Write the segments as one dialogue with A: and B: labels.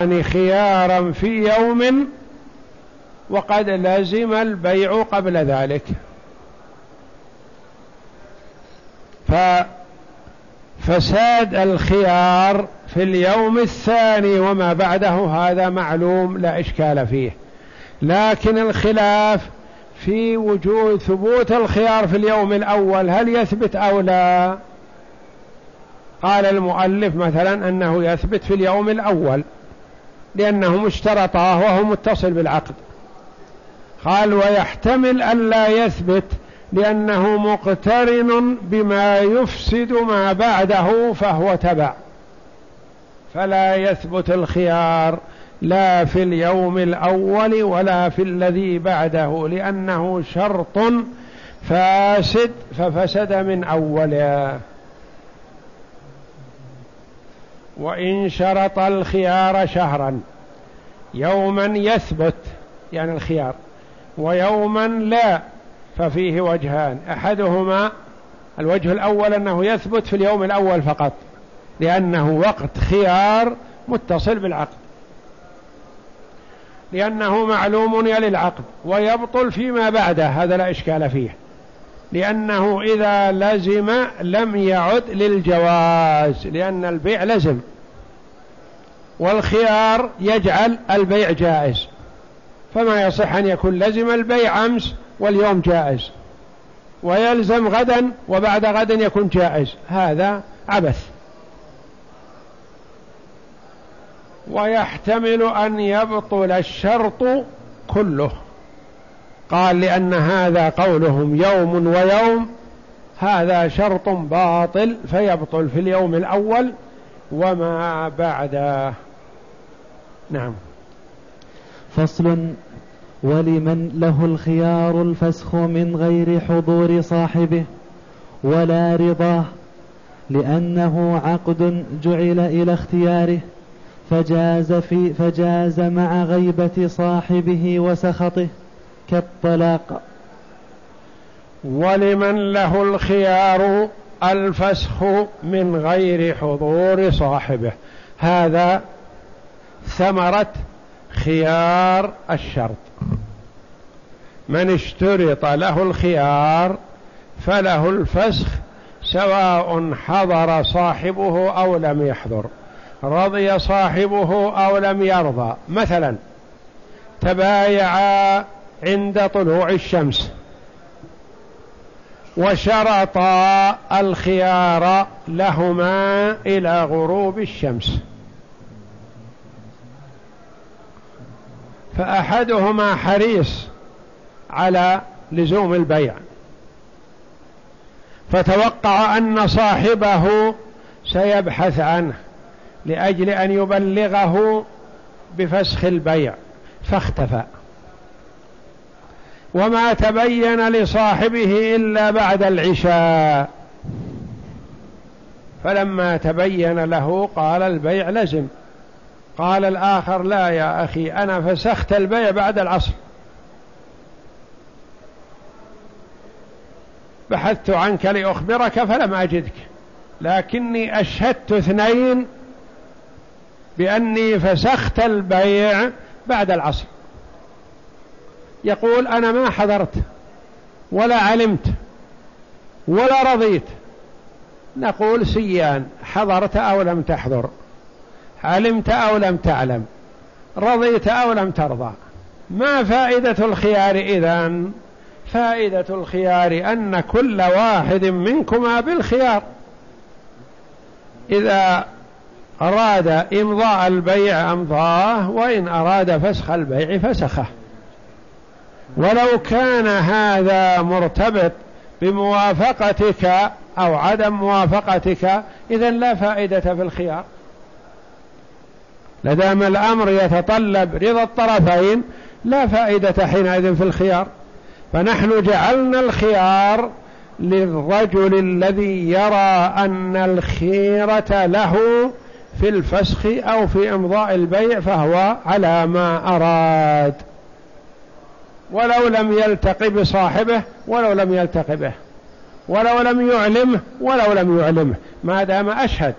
A: يبيعان خيارا في يوم وقد لزم البيع قبل ذلك. ففساد الخيار في اليوم الثاني وما بعده هذا معلوم لا إشكال فيه. لكن الخلاف في وجود ثبوت الخيار في اليوم الأول هل يثبت أو لا؟ قال المؤلف مثلا أنه يثبت في اليوم الأول. لأنه مشترطاه وهو متصل بالعقد. قال ويحتمل أن لا يثبت لأنه مقترن بما يفسد ما بعده فهو تبع. فلا يثبت الخيار لا في اليوم الأول ولا في الذي بعده لأنه شرط فاسد ففسد من أوله. وإن شرط الخيار شهرا. يوما يثبت يعني الخيار. ويوما لا ففيه وجهان. أحدهما الوجه الأول أنه يثبت في اليوم الأول فقط لأنه وقت خيار متصل بالعقد. لأنه معلوم يلي العقد ويبطل فيما بعده هذا لا إشكال فيه. لأنه إذا لزم لم يعد للجواز لأن البيع لزم. والخيار يجعل البيع جائز. فما يصح أن يكون لزم البيع أمس واليوم جائز. ويلزم غدا وبعد غد يكون جائز. هذا عبث. ويحتمل أن يبطل الشرط كله. قال لأن هذا قولهم يوم ويوم هذا شرط باطل فيبطل في اليوم الأول وما بعده. نعم.
B: فصل ولمن له الخيار الفسخ من غير حضور صاحبه ولا رضاه لأنه عقد جعل إلى اختياره فجاز, في فجاز مع غيبة صاحبه وسخطه. كالطلاق
A: ولمن له الخيار الفسخ من غير حضور صاحبه. هذا ثمرة خيار الشرط. من اشترط له الخيار فله الفسخ سواء حضر صاحبه أو لم يحضر. رضي صاحبه أو لم يرضى. مثلا تبايعا عند طلوع الشمس. وشرطا الخيار لهما إلى غروب الشمس. فأحدهما حريص على لزوم البيع. فتوقع أن صاحبه سيبحث عنه لأجل أن يبلغه بفسخ البيع فاختفى. وما تبين لصاحبه إلا بعد العشاء. فلما تبين له قال البيع لزم. قال الآخر لا يا أخي أنا فسخت البيع بعد العصر. بحثت عنك لأخبرك فلم أجدك. لكني أشهدت اثنين بأني فسخت البيع بعد العصر. يقول أنا ما حضرت ولا علمت ولا رضيت. نقول سيان حضرت أو لم تحضر علمت أو لم تعلم رضيت أو لم ترضى. ما فائدة الخيار إذن؟ فائدة الخيار أن كل واحد منكما بالخيار. إذا أراد إمضاء البيع أمضاه وإن أراد فسخ البيع فسخه. ولو كان هذا مرتبط بموافقتك أو عدم موافقتك إذا لا فائدة في الخيار. لدام الأمر يتطلب رضا الطرفين لا فائدة حينئذ في الخيار. فنحن جعلنا الخيار للرجل الذي يرى أن الخيرة له في الفسخ أو في إمضاء البيع فهو على ما أراد. ولو لم يلتقي بصاحبه ولو لم يلتقي به. ولو لم يعلمه ولو لم يعلمه ما دام أشهد.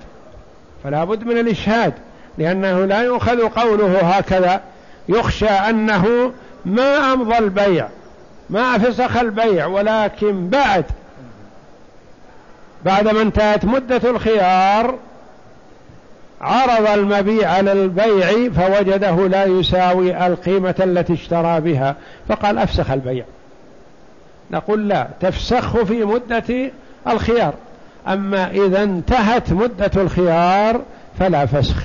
A: فلا بد من الإشهاد لأنه لا يؤخذ قوله هكذا. يخشى أنه ما أمضى البيع ما فسخ البيع ولكن بعد. بعدما انتهت مدة الخيار عرض المبيع للبيع فوجده لا يساوي القيمة التي اشترى بها فقال أفسخ البيع. نقول لا تفسخه في مدة الخيار. أما إذا انتهت مدة الخيار فلا فسخ.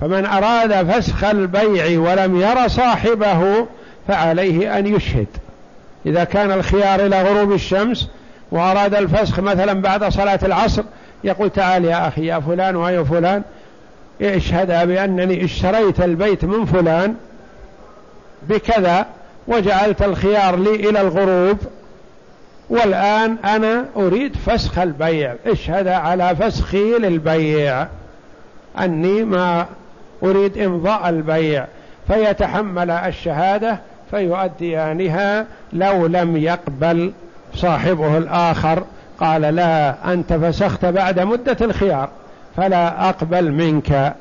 A: فمن أراد فسخ البيع ولم ير صاحبه فعليه أن يشهد. إذا كان الخيار إلى غروب الشمس وأراد الفسخ مثلا بعد صلاة العصر يقول تعال يا أخي يا فلان ويا فلان اشهد بأنني اشتريت البيت من فلان بكذا وجعلت الخيار لي إلى الغروب والآن أنا أريد فسخ البيع. اشهد على فسخي للبيع. أني ما أريد إمضاء البيع. فيتحمل الشهادة فيؤديانها لو لم يقبل صاحبه الآخر. قال لا أنت فسخت بعد مدة الخيار. فلا أقبل منك.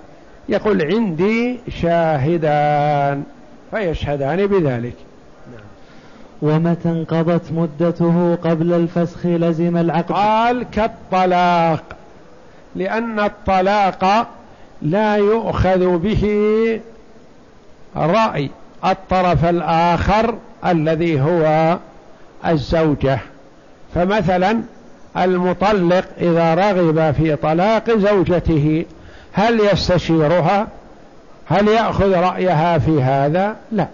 A: يقول عندي شاهدان فيشهدان بذلك.
B: ومتى انقضت مدته قبل الفسخ لزم العقد؟
A: قال كالطلاق لأن الطلاق لا يؤخذ به رأي الطرف الآخر الذي هو الزوجة. فمثلا المطلق إذا رغب في طلاق زوجته هل يستشيرها؟ هل يأخذ رأيها في هذا؟ لا.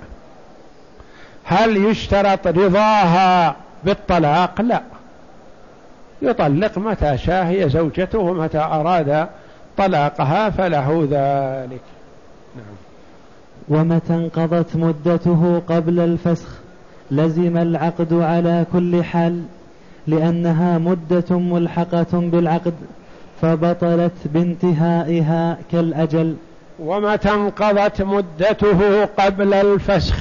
A: هل يشترط رضاها بالطلاق؟ لا. يطلق متى شاء هي زوجته ومتى أراد طلاقها فله ذلك. نعم.
B: ومتى انقضت مدته قبل الفسخ؟ لزم العقد على كل حال. لأنها مدة ملحقة بالعقد فبطلت بانتهائها كالأجل.
A: ومتى انقضت مدته قبل الفسخ؟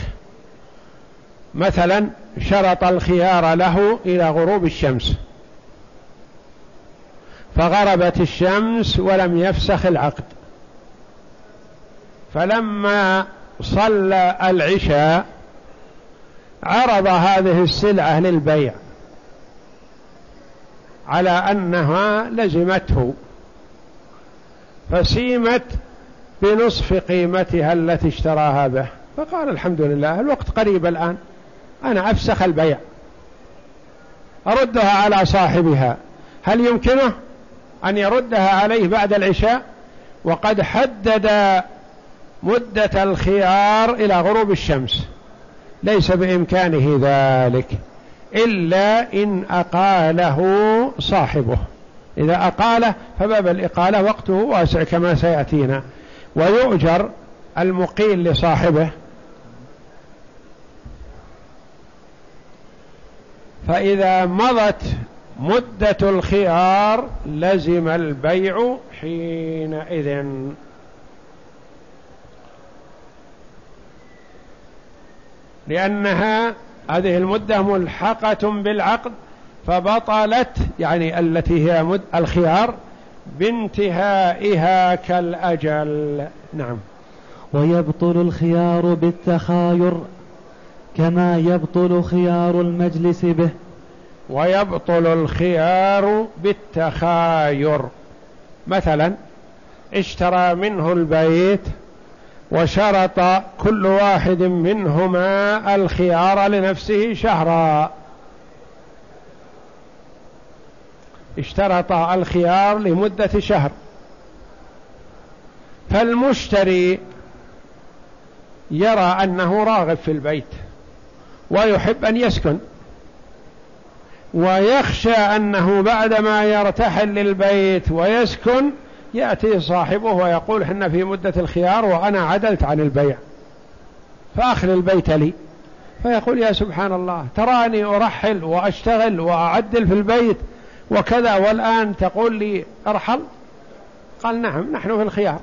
A: مثلا شرط الخيار له إلى غروب الشمس فغربت الشمس ولم يفسخ العقد. فلما صلى العشاء عرض هذه السلعة للبيع. على أنها لزمته فسيمت بنصف قيمتها التي اشتراها به. فقال الحمد لله الوقت قريب الآن أنا أفسخ البيع. أردها على صاحبها. هل يمكنه أن يردها عليه بعد العشاء؟ وقد حدد مدة الخيار إلى غروب الشمس. ليس بإمكانه ذلك. إلا إن أقاله صاحبه. إذا أقاله فباب الإقالة وقته واسع كما سيأتينا. ويؤجر المقيل لصاحبه. فإذا مضت مدة الخيار لزم البيع حينئذ. لأنها هذه المدة ملحقة بالعقد فبطلت يعني التي هي مد الخيار بانتهائها كالأجل. نعم.
B: ويبطل الخيار بالتخاير كما يبطل خيار المجلس به.
A: ويبطل الخيار بالتخاير. مثلا اشترى منه البيت وشرط كل واحد منهما الخيار لنفسه شهرا. اشترط الخيار لمدة شهر. فالمشتري يرى أنه راغب في البيت ويحب أن يسكن ويخشى أنه بعدما يرتحل للبيت ويسكن يأتي صاحبه ويقول حنا في مدة الخيار وأنا عدلت عن البيع فأخل البيت لي. فيقول يا سبحان الله تراني أرحل وأشتغل وأعدل في البيت وكذا والآن تقول لي أرحل؟ قال نعم نحن في الخيار.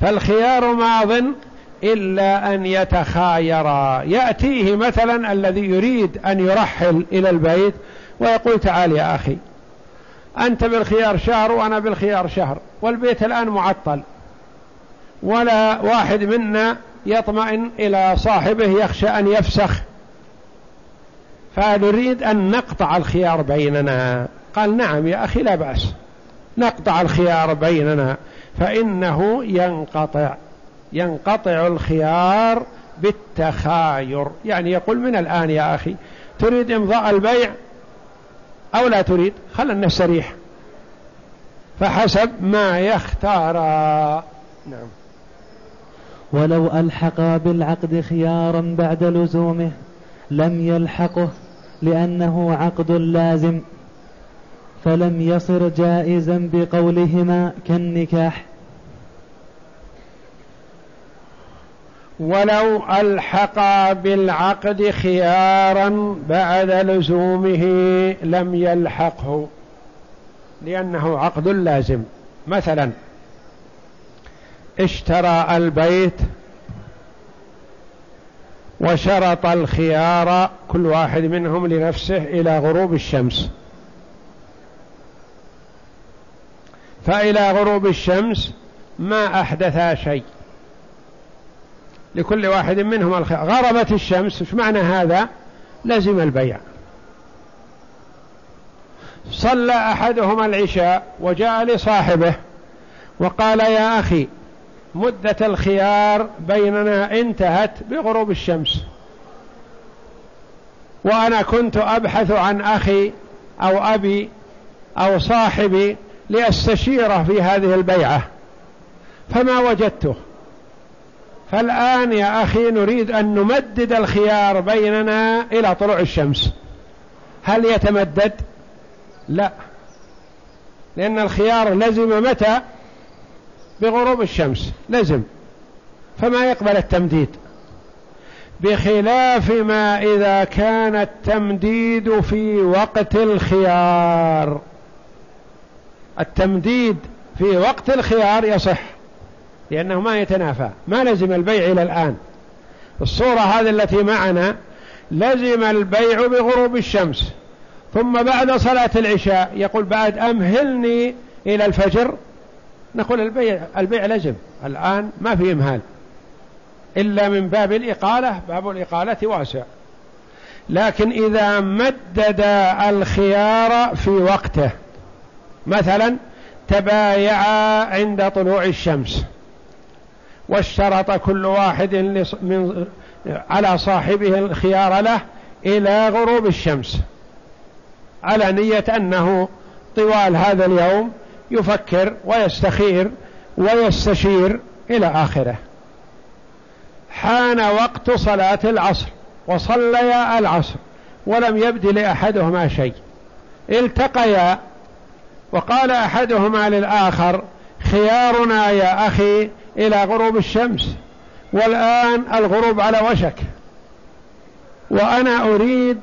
A: فالخيار ماض إلا أن يتخايرا. يأتيه مثلا الذي يريد أن يرحل إلى البيت ويقول تعال يا أخي أنت بالخيار شهر وأنا بالخيار شهر والبيت الآن معطل. ولا واحد منا يطمئن إلى صاحبه يخشى أن يفسخ. فنريد أن نقطع الخيار بيننا. قال نعم يا أخي لا بأس. نقطع الخيار بيننا. فإنه ينقطع. ينقطع الخيار بالتخاير. يعني يقول من الآن يا أخي تريد إمضاء البيع؟ أو لا تريد خلنا نستريح فحسب ما يختار. نعم.
B: ولو ألحق بالعقد خيارا بعد لزومه لم يلحقه لأنه عقد لازم فلم يصر جائزا بقولهما كالنكاح.
A: ولو ألحق بالعقد خيارا بعد لزومه لم يلحقه. لأنه عقد لازم. مثلا اشترى البيت وشرط الخيار كل واحد منهم لنفسه إلى غروب الشمس. فإلى غروب الشمس ما أحدثا شيء. لكل واحد منهم الخيار غربت الشمس إيش معنى هذا؟ لزم البيع. صلى أحدهما العشاء وجاء لصاحبه وقال يا أخي مدة الخيار بيننا انتهت بغروب الشمس. وأنا كنت أبحث عن أخي أو أبي أو صاحبي لأستشيره في هذه البيعة فما وجدته. فالآن يا أخي نريد أن نمدد الخيار بيننا إلى طلوع الشمس. هل يتمدد؟ لا. لأن الخيار لزم متى؟ بغروب الشمس. لزم. فما يقبل التمديد؟ بخلاف ما إذا كان التمديد في وقت الخيار. التمديد في وقت الخيار يصح. لأنه ما يتنافى. ما لزم البيع إلى الآن. الصورة هذه التي معنا لزم البيع بغروب الشمس. ثم بعد صلاة العشاء يقول بعد أمهلني إلى الفجر. نقول البيع البيع لزم. الآن ما في إمهال. إلا من باب الإقالة. باب الإقالة واسع. لكن إذا مدد الخيار في وقته. مثلا تبايعا عند طلوع الشمس. واشترط كل واحد من على صاحبه الخيار له إلى غروب الشمس. على نية أنه طوال هذا اليوم يفكر ويستخير ويستشير إلى آخره. حان وقت صلاة العصر وصليا العصر ولم يبد لأحدهما شيء. التقيا وقال أحدهما للآخر خيارنا يا أخي إلى غروب الشمس والآن الغروب على وشك. وأنا أريد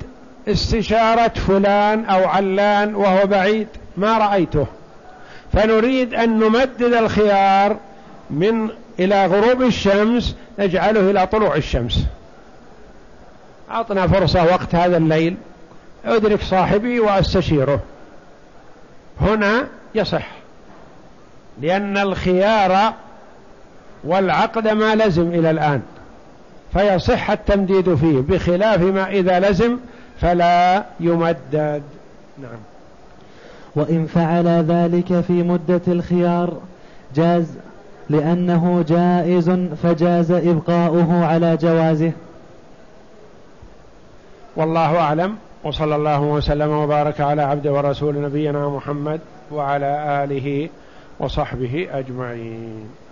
A: استشارة فلان أو علان وهو بعيد ما رأيته. فنريد أن نمدد الخيار من إلى غروب الشمس نجعله إلى طلوع الشمس. أعطنا فرصة وقت هذا الليل أدرك صاحبي وأستشيره. هنا يصح لأن الخيار والعقد ما لزم إلى الآن فيصح التمديد فيه بخلاف ما إذا لزم فلا يمدد. نعم.
B: وإن فعل ذلك في مدة الخيار جاز لأنه جائز فجاز إبقاؤه على جوازه.
A: والله أعلم وصلى الله وسلم وبارك على عبد ورسول نبينا محمد وعلى آله وصحبه أجمعين.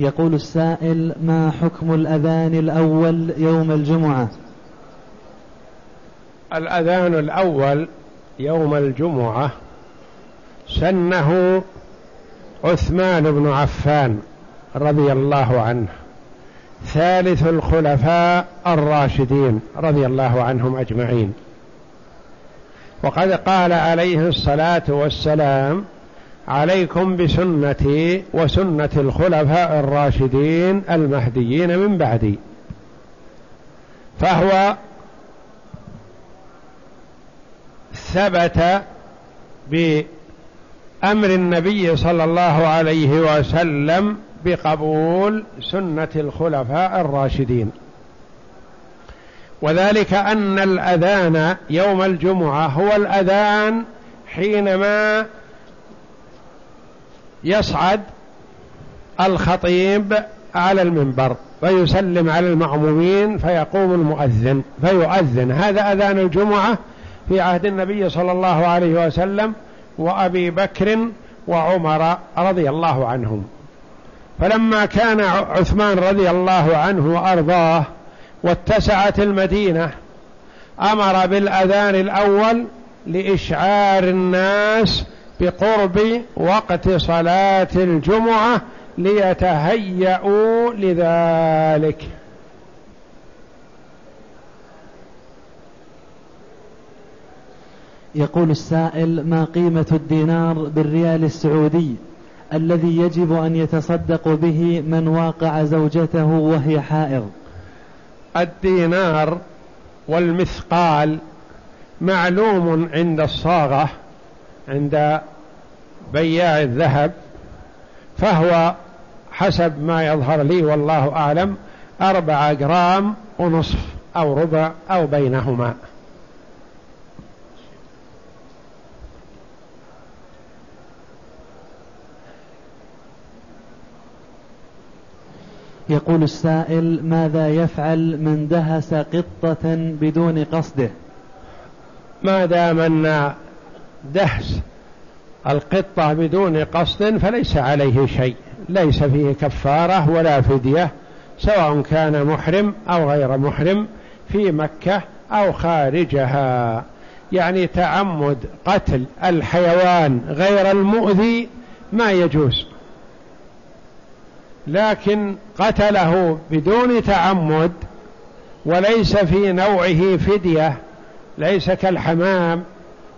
B: يقول السائل ما حكم الأذان الأول يوم الجمعة؟
A: الأذان الأول يوم الجمعة سنه عثمان بن عفان رضي الله عنه ثالث الخلفاء الراشدين رضي الله عنهم أجمعين. وقد قال عليه الصلاة والسلام عليكم بسنتي وسنة الخلفاء الراشدين المهديين من بعدي. فهو ثبت بأمر النبي صلى الله عليه وسلم بقبول سنة الخلفاء الراشدين. وذلك أن الأذان يوم الجمعة هو الأذان حينما يصعد الخطيب على المنبر ويسلم على المعمومين فيقوم المؤذن فيؤذن. هذا أذان الجمعة في عهد النبي صلى الله عليه وسلم وأبي بكر وعمر رضي الله عنهم. فلما كان عثمان رضي الله عنه وأرضاه واتسعت المدينة أمر بالأذان الأول لإشعار الناس بقرب وقت صلاة الجمعة ليتهيأوا لذلك.
B: يقول السائل ما قيمة الدينار بالريال السعودي الذي يجب أن يتصدق به من واقع زوجته وهي حائض؟
A: الدينار والمثقال معلوم عند الصاغة عند بياع الذهب فهو حسب ما يظهر لي والله أعلم أربعة جرام ونصف أو ربع أو بينهما.
B: يقول السائل ماذا يفعل من دهس قطة بدون قصده؟
A: ما دام أن دهس القطة بدون قصد فليس عليه شيء. ليس فيه كفارة ولا فدية سواء كان محرم أو غير محرم في مكة أو خارجها. يعني تعمد قتل الحيوان غير المؤذي ما يجوز. لكن قتله بدون تعمد وليس في نوعه فدية ليس كالحمام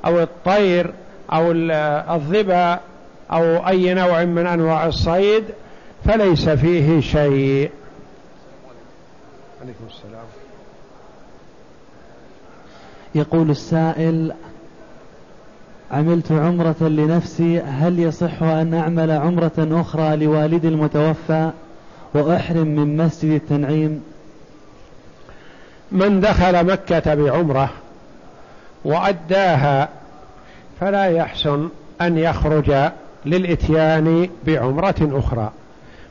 A: أو الطير أو الظبا أو أي نوع من أنواع الصيد فليس فيه شيء. عليكم السلام.
B: يقول السائل عملت عمرة لنفسي هل يصح أن أعمل عمرة أخرى لوالدي المتوفى وأحرم من مسجد التنعيم؟
A: من دخل مكة بعمرة وأداها فلا يحسن أن يخرج للإتيان بعمرة أخرى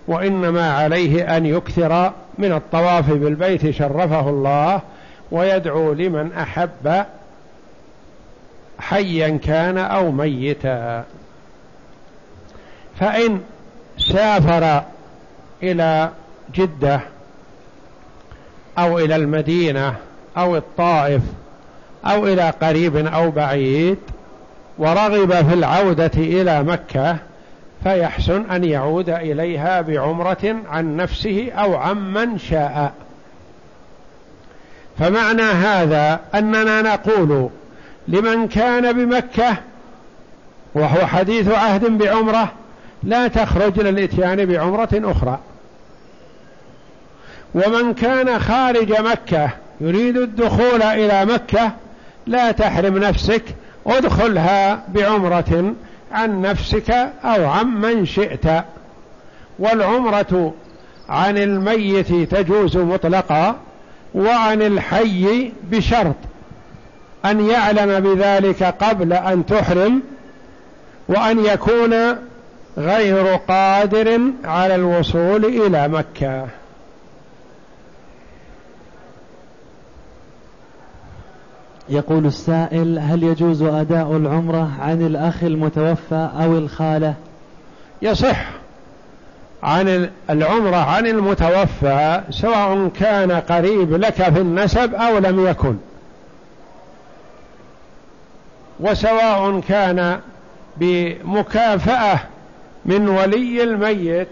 A: وإنما عليه أن يكثر من الطواف بالبيت شرفه الله ويدعو لمن أحب حيا كان أو ميتا. فإن سافر إلى جدة أو إلى المدينة أو الطائف أو إلى قريب أو بعيد ورغب في العودة إلى مكة فيحسن أن يعود إليها بعمرة عن نفسه أو عمن شاء. فمعنى هذا أننا نقول لمن كان بمكة وهو حديث عهد بعمرة لا تخرج للإتيان بعمرة أخرى. ومن كان خارج مكة يريد الدخول إلى مكة لا تحرم نفسك ادخلها بعمرة عن نفسك أو عن من شئت. والعمرة عن الميت تجوز مطلقا وعن الحي بشرط أن يعلم بذلك قبل أن تحرم وأن يكون غير قادر على الوصول إلى مكة.
B: يقول السائل هل يجوز أداء العمرة عن الأخ المتوفى أو الخالة؟
A: يصح. عن العمرة عن المتوفى سواء كان قريب لك في النسب أو لم يكن. وسواء كان بمكافأة من ولي الميت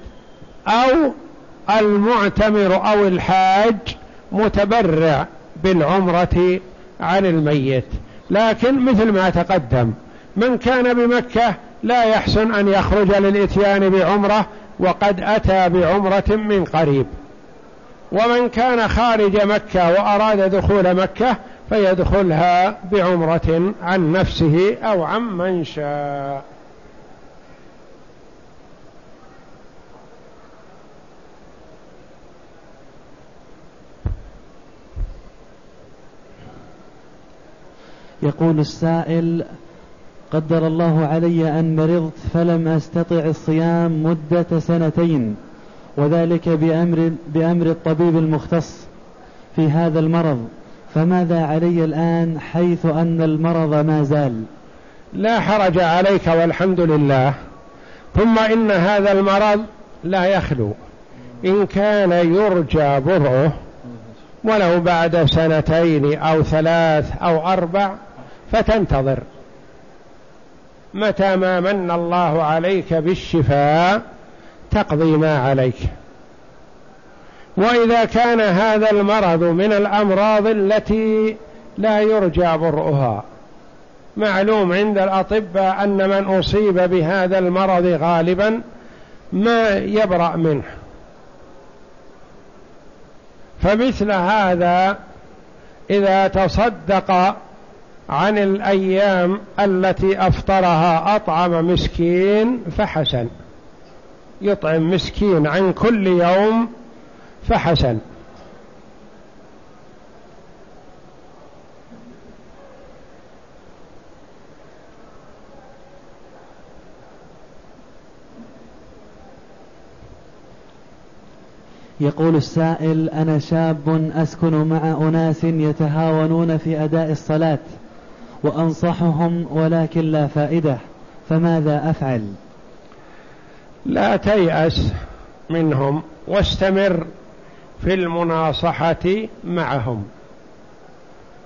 A: أو المعتمر أو الحاج متبرع بالعمرة عن الميت لكن مثل ما تقدم من كان بمكة لا يحسن أن يخرج للإتيان بعمرة وقد أتى بعمرة من قريب. ومن كان خارج مكة وأراد دخول مكة فيدخلها بعمرة عن نفسه أو عن من شاء.
B: يقول السائل قدر الله علي أن مرضت فلم أستطع الصيام مدة سنتين وذلك بأمر, بأمر الطبيب المختص في هذا المرض. فماذا علي الآن حيث أن المرض ما زال؟
A: لا حرج عليك والحمد لله ثم إن هذا المرض لا يخلو. إن كان يرجى برؤه ولو بعد سنتين أو ثلاث أو أربع فتنتظر. متى ما من الله عليك بالشفاء تقضي ما عليك. وإذا كان هذا المرض من الأمراض التي لا يرجى برؤها معلوم عند الأطباء أن من أصيب بهذا المرض غالبا ما يبرأ منه. فمثل هذا إذا تصدق عن الأيام التي أفطرها أطعم مسكين فحسن. يطعم مسكين عن كل يوم فحسن.
B: يقول السائل أنا شاب أسكن مع أناس يتهاونون في أداء الصلاة. وأنصحهم ولكن لا فائدة فماذا أفعل؟
A: لا تيأس منهم واستمر في المناصحة معهم.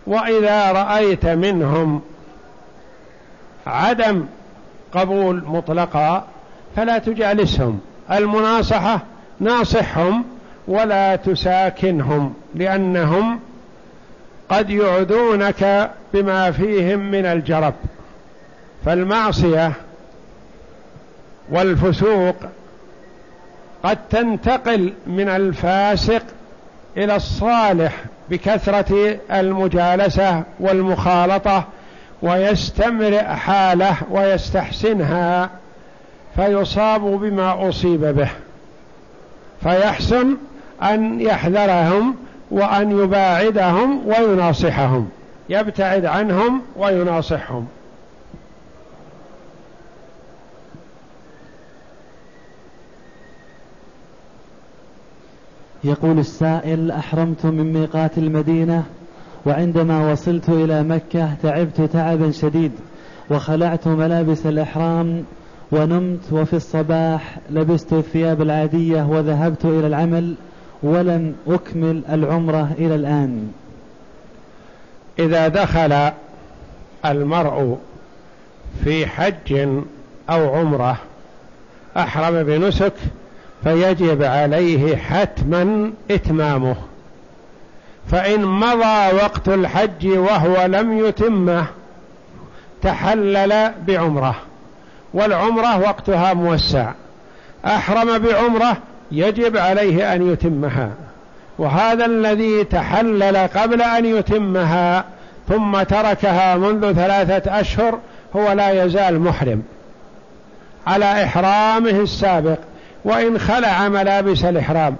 A: وإذا رأيت منهم عدم قبول مطلقا فلا تجالسهم. المناصحة ناصحهم ولا تساكنهم لأنهم قد يعدونك بما فيهم من الجرب. فالمعصية والفسوق قد تنتقل من الفاسق إلى الصالح بكثرة المجالسة والمخالطة ويستمرئ حاله ويستحسنها فيصاب بما أصيب به. فيحسن أن يحذرهم وأن يباعدهم ويناصحهم. يبتعد عنهم ويناصحهم.
B: يقول السائل أحرمت من ميقات المدينة وعندما وصلت إلى مكة تعبت تعبا شديد وخلعت ملابس الإحرام ونمت وفي الصباح لبست الثياب العادية وذهبت إلى العمل ولم أكمل العمرة إلى الآن.
A: إذا دخل المرء في حج أو عمرة أحرم بنسك فيجب عليه حتما إتمامه. فإن مضى وقت الحج وهو لم يتمه تحلل بعمرة والعمرة وقتها موسع. أحرم بعمرة يجب عليه أن يتمها. وهذا الذي تحلل قبل أن يتمها ثم تركها منذ ثلاثة أشهر هو لا يزال محرم. على إحرامه السابق وإن خلع ملابس الإحرام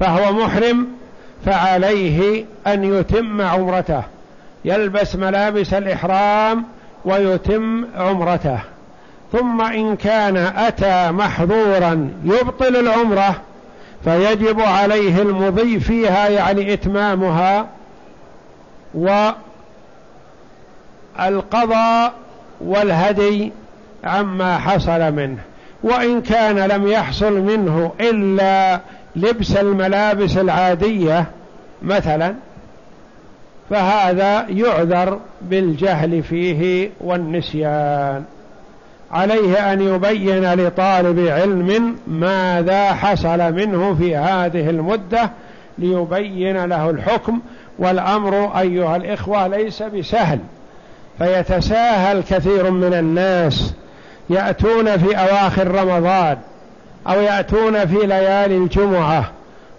A: فهو محرم فعليه أن يتم عمرته. يلبس ملابس الإحرام ويتم عمرته. ثم إن كان أتى محظورا يبطل العمرة فيجب عليه المضي فيها يعني إتمامها والقضاء والهدي عما حصل منه. وإن كان لم يحصل منه إلا لبس الملابس العادية مثلا فهذا يعذر بالجهل فيه والنسيان. عليه أن يبين لطالب علم ماذا حصل منه في هذه المدة ليبين له الحكم والأمر أيها الإخوة ليس بسهل. فيتساهل كثير من الناس. يأتون في أواخر رمضان أو يأتون في ليالي الجمعة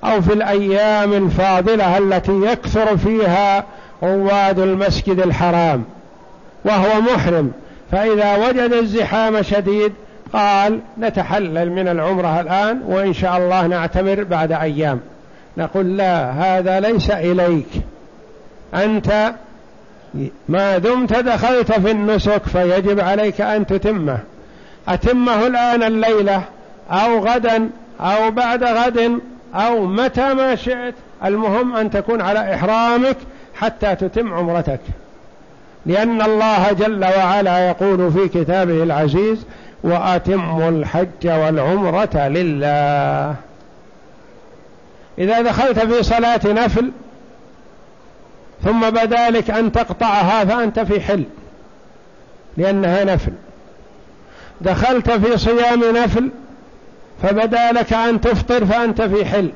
A: أو في الأيام الفاضلة التي يكثر فيها رواد المسجد الحرام وهو محرم. فإذا وجد الزحام شديد قال نتحلل من العمرة الآن وإن شاء الله نعتمر بعد أيام. نقول لا هذا ليس إليك. أنت ما دمت دخلت في النسك فيجب عليك أن تتمه. أتمه الآن الليلة أو غدا أو بعد غد أو متى ما شئت. المهم أن تكون على إحرامك حتى تتم عمرتك. لأن الله جل وعلا يقول في كتابه العزيز وأتموا الحج والعمرة لله. إذا دخلت في صلاة نفل ثم بدا لك أن تقطعها فأنت في حل لأنها نفل. دخلت في صيام نفل فبدا لك أن تفطر فأنت في حل.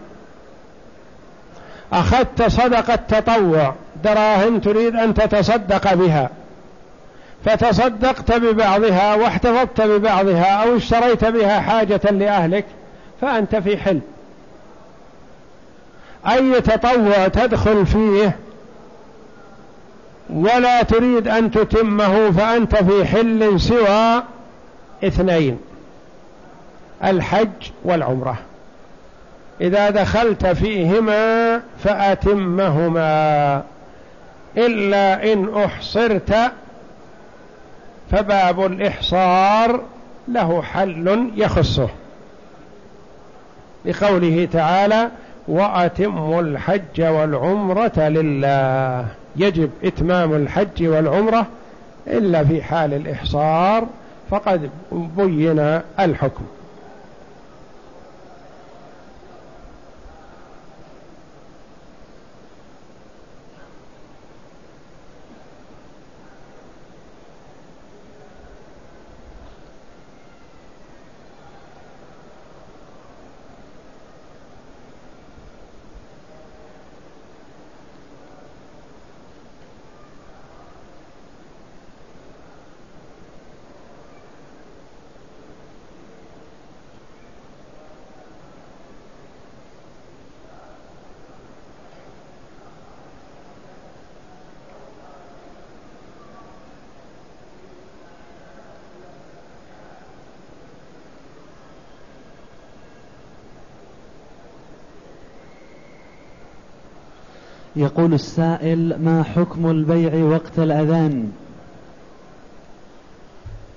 A: أخذت صدقة تطوع دراهم تريد أن تتصدق بها فتصدقت ببعضها واحتفظت ببعضها أو اشتريت بها حاجة لأهلك فأنت في حل أي تطوع تدخل فيه ولا تريد أن تتمه فأنت في حل سوى اثنين الحج والعمرة. إذا دخلت فيهما فأتمهما. إلا إن أحصرت فباب الإحصار له حل يخصه. لقوله تعالى وأتموا الحج والعمرة لله. يجب إتمام الحج والعمرة إلا في حال الإحصار فقد بين الحكم.
B: يقول السائل ما حكم البيع وقت الأذان؟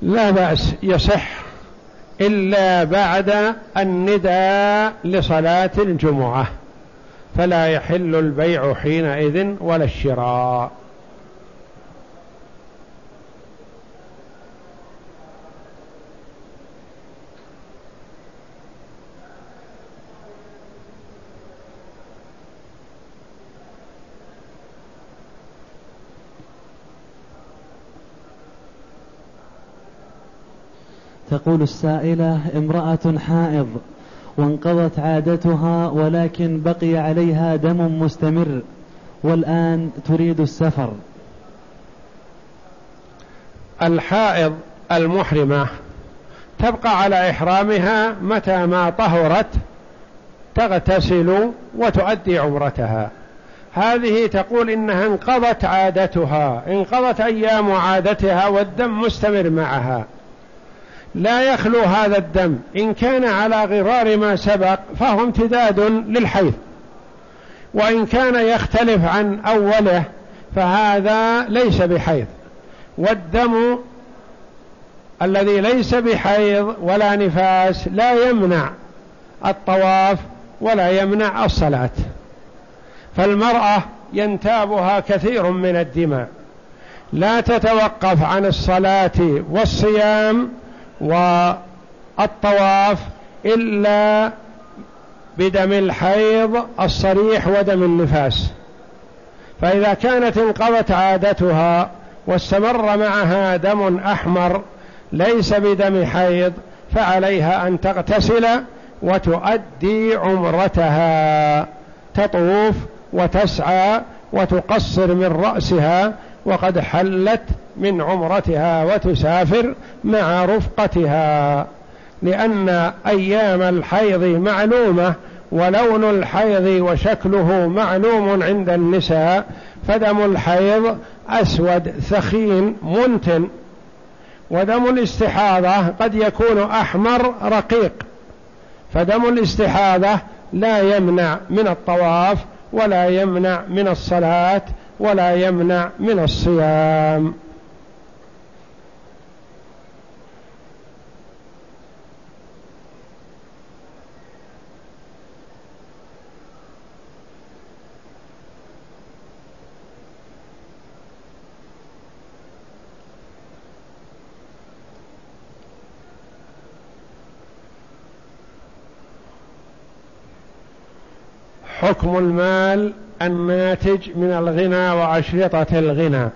A: لا بأس يصح إلا بعد النداء لصلاة الجمعة فلا يحل البيع حينئذ ولا الشراء.
B: تقول السائلة امرأة حائض وانقضت عادتها ولكن بقي عليها دم مستمر والآن تريد السفر.
A: الحائض المحرمة تبقى على إحرامها متى ما طهرت تغتسل وتؤدي عمرتها. هذه تقول إنها انقضت عادتها انقضت أيام عادتها والدم مستمر معها. لا يخلو هذا الدم. إن كان على غرار ما سبق فهو امتداد للحيض. وإن كان يختلف عن أوله فهذا ليس بحيض. والدم الذي ليس بحيض ولا نفاس لا يمنع الطواف ولا يمنع الصلاة. فالمرأة ينتابها كثير من الدماء. لا تتوقف عن الصلاة والصيام الطواف إلا بدم الحيض الصريح ودم النفاس. فإذا كانت انقضت عادتها واستمر معها دم أحمر ليس بدم حيض فعليها أن تغتسل وتؤدي عمرتها. تطوف وتسعى وتقصر من رأسها وقد حلت من عمرتها وتسافر مع رفقتها لأن أيام الحيض معلومة ولون الحيض وشكله معلوم عند النساء فدم الحيض أسود ثخين منتن. ودم الاستحاضة قد يكون أحمر رقيق فدم الاستحاضة لا يمنع من الطواف ولا يمنع من الصلاة ولا يمنع من الصيام. حكم المال الناتج من الغنى وأشرطة الغنى.